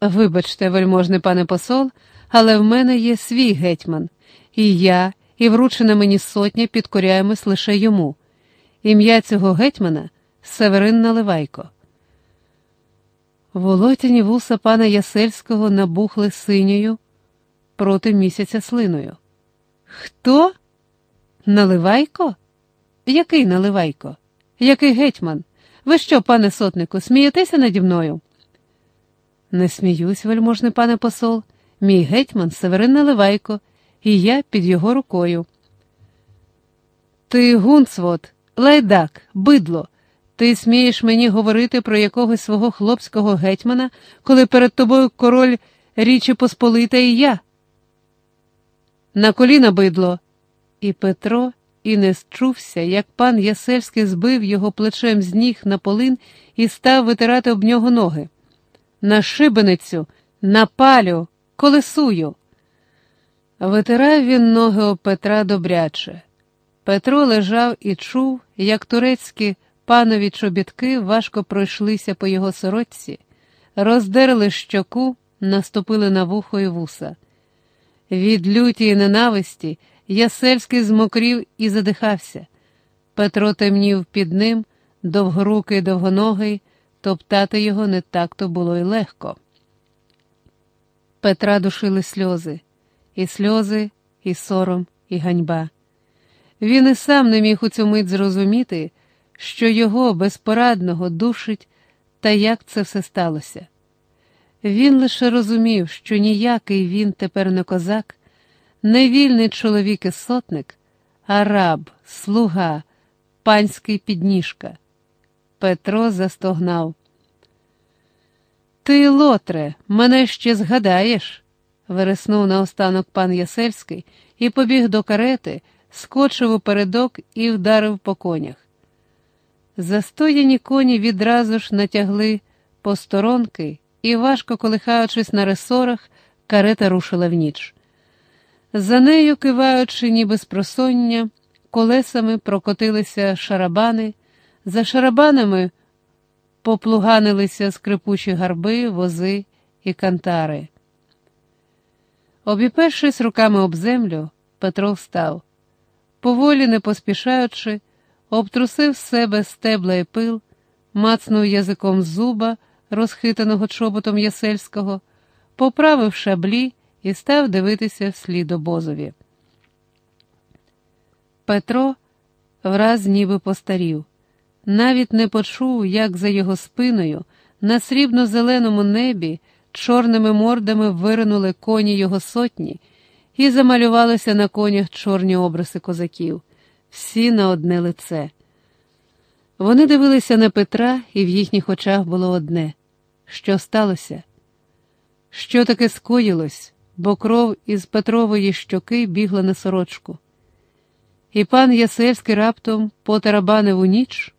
Вибачте, вельможний пане посол, але в мене є свій гетьман, і я, і вручена мені сотня підкоряємось лише йому. Ім'я цього гетьмана Северин Наливайко. Волотяні вуса пана Ясельського набухли синьою проти місяця слиною. Хто? Наливайко? Який наливайко? Який гетьман? Ви що, пане сотнику, смієтеся наді мною? Не сміюсь, вельможний пане посол, мій гетьман Северин Наливайко, і я під його рукою. Ти гунцвот, лайдак, бидло. Ти смієш мені говорити про якогось свого хлопського гетьмана, коли перед тобою король Річі Посполита і я. На коліна бидло. І Петро і не счувся, як пан Ясельський збив його плечем з ніг на полин і став витирати об нього ноги. На шибеницю, на палю, колесую. Витирав він ноги об Петра добряче. Петро лежав і чув, як турецькі панові чобітки важко пройшлися по його сорочці, роздерли щоку, наступили на вухо і вуса. Від лютії ненависті Ясельський змокрів і задихався. Петро темнів під ним, довгорукий, довгоногий, топтати його не так то було й легко. Петра душили сльози, і сльози, і сором, і ганьба. Він і сам не міг у цю мить зрозуміти, що його безпорадного душить та як це все сталося. Він лише розумів, що ніякий він тепер не козак, не вільний чоловік і сотник, а раб, слуга, панський підніжка. Петро застогнав. Ти, Лотре, мене ще згадаєш, вереснув наостанок пан Ясельський і побіг до карети, скочив у передок і вдарив по конях. Застояні коні відразу ж натягли посторонки і, важко колихаючись на ресорах, карета рушила в ніч. За нею, киваючи, ніби з просоння, колесами прокотилися шарабани, за шарабанами поплуганилися скрипучі гарби, вози і кантари. Обіпершись руками об землю, Петро встав. Поволі не поспішаючи, обтрусив з себе стебла і пил, мацнув язиком зуба, розхитаного чоботом Ясельського, поправив шаблі і став дивитися вслід обозові. Петро враз ніби постарів, навіть не почув, як за його спиною на срібно-зеленому небі чорними мордами виринули коні його сотні і замалювалися на конях чорні обриси козаків, всі на одне лице. Вони дивилися на Петра, і в їхніх очах було одне що сталося? Що таке скоїлось, бо кров із Петрової щоки бігла на сорочку. І пан Ясельський раптом потарабанив у ніч.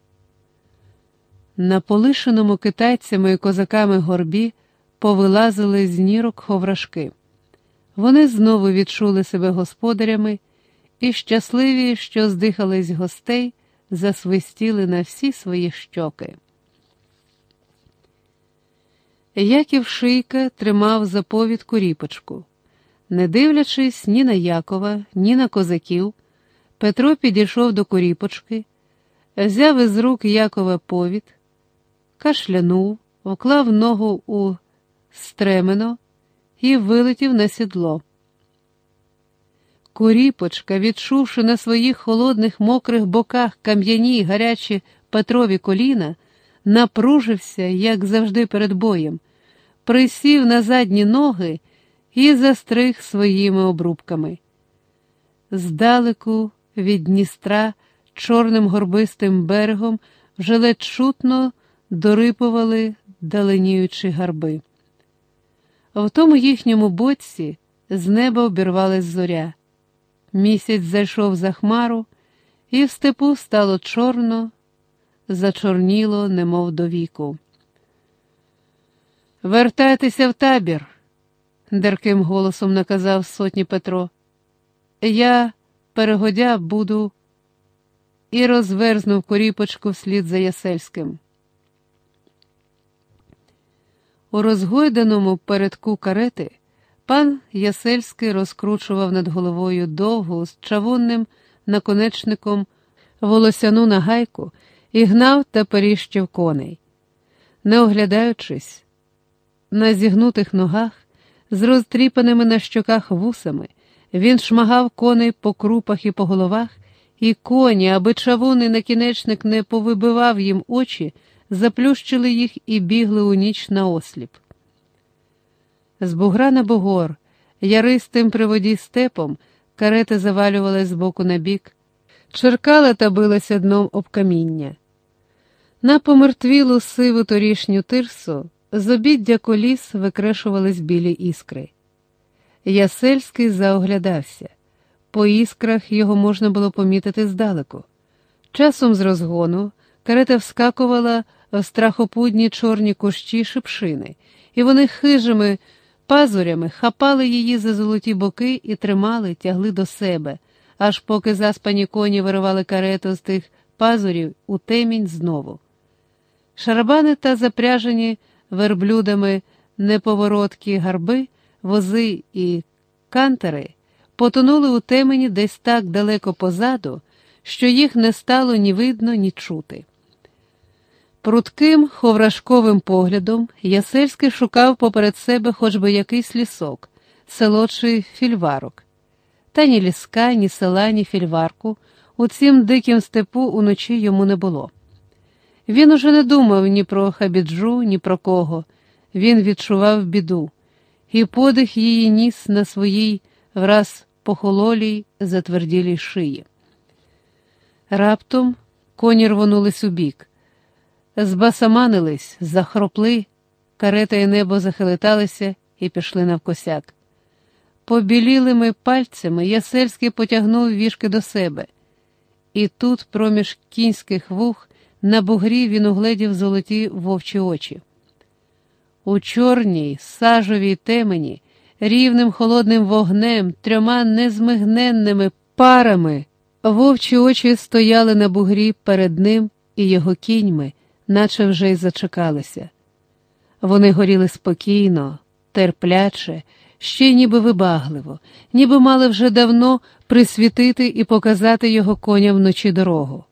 На полишеному китайцями і козаками горбі повилазили з нірок ховрашки. Вони знову відчули себе господарями і, щасливі, що здихались гостей, засвистіли на всі свої щоки. Яків Шийка тримав за повідку ріпочку. Не дивлячись ні на Якова, ні на козаків, Петро підійшов до коріпочки, взяв із рук Якова повід, кашлянув, вклав ногу у стремено і вилетів на сідло. Куріпочка, відчувши на своїх холодних мокрих боках кам'яні й гарячі Петрові коліна, напружився, як завжди перед боєм, присів на задні ноги і застриг своїми обрубками. Здалеку від Дністра чорним горбистим берегом вже ледь чутно дорипували даленіючі гарби. В тому їхньому боці з неба обірвалась зоря. Місяць зайшов за хмару, і в степу стало чорно, зачорніло, немов до віку. Вертайтеся в табір, дерким голосом наказав сотні Петро. Я, перегодя, буду і розверзнув коріпочку вслід за Ясельським. У розгойданому передку карети пан Ясельський розкручував над головою довгу з чавунним наконечником волосяну нагайку і гнав та періщив коней. Не оглядаючись, на зігнутих ногах, з розтріпаними на щоках вусами, він шмагав коней по крупах і по головах, і коні, аби чавунний накінечник не повибивав їм очі, заплющили їх і бігли у ніч на осліп. З бугра на бугор, яристим при воді степом, карета завалювалась з боку на бік, черкала та билася дном об каміння. На помертвілу сиву торішню тирсу з обіддя коліс викрешувались білі іскри. Ясельський заоглядався. По іскрах його можна було помітити здалеку. Часом з розгону карета вскакувала страхопудні чорні кущі шипшини, і вони хижими пазурями хапали її за золоті боки і тримали, тягли до себе, аж поки заспані коні виривали карету з тих пазурів у темінь знову. Шарабани та запряжені верблюдами неповороткі гарби, вози і кантери потонули у темені десь так далеко позаду, що їх не стало ні видно, ні чути. Прудким ховрашковим поглядом Ясельський шукав поперед себе хоч би якийсь лісок, село чи фільварок. Та ні ліска, ні села, ні фільварку у цім дикім степу уночі йому не було. Він уже не думав ні про хабіджу, ні про кого. Він відчував біду, і подих її ніс на своїй враз похололій, затверділій шиї. Раптом коні рвонулись у бік, збасаманились, захропли, карета і небо захилиталися і пішли навкосяк. Побілілими пальцями Ясельський потягнув вішки до себе, і тут, проміж кінських вух, на бугрі він угледів золоті вовчі очі. У чорній, сажовій темені, рівним холодним вогнем, трьома незмигненними парами, вовчі очі стояли на бугрі перед ним і його кіньми, наче вже й зачекалися. Вони горіли спокійно, терпляче, ще ніби вибагливо, ніби мали вже давно присвітити і показати його коням вночі дорогу.